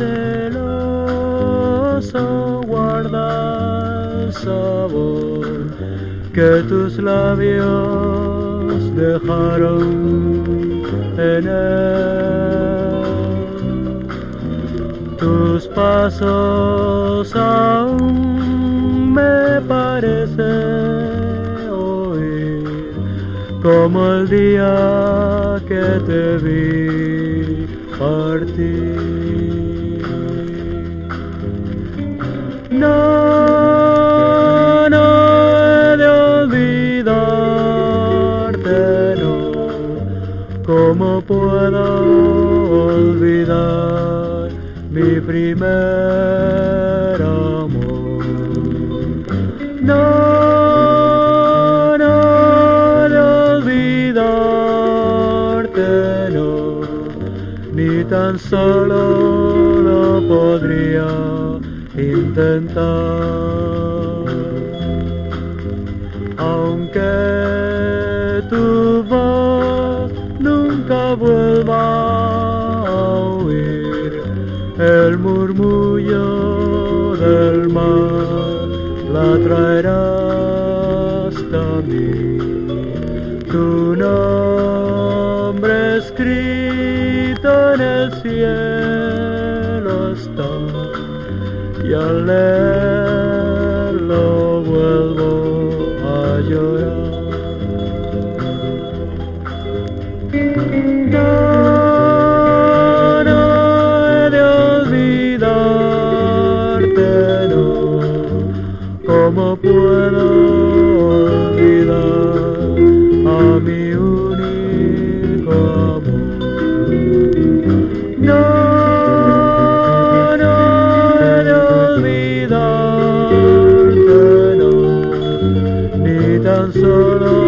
celoso guarda el sabor que tus labios dejaron en él. Tus pasos aún me parece oír como el día que te vi partir. No, no he de olvidarte, no. ¿Cómo puedo olvidar mi primer amor? No, no he de olvidarte, no. Ni tan solo lo podría intentar. Aunque tu voz nunca vuelva a oír el murmullo del mar, la traerá hasta mí. Tu nombre escrito en el cielo está y al leerlo vuelvo a llorar. No, no he de olvidarte, no. ¿Cómo puedo olvidar a mi único amor? No solo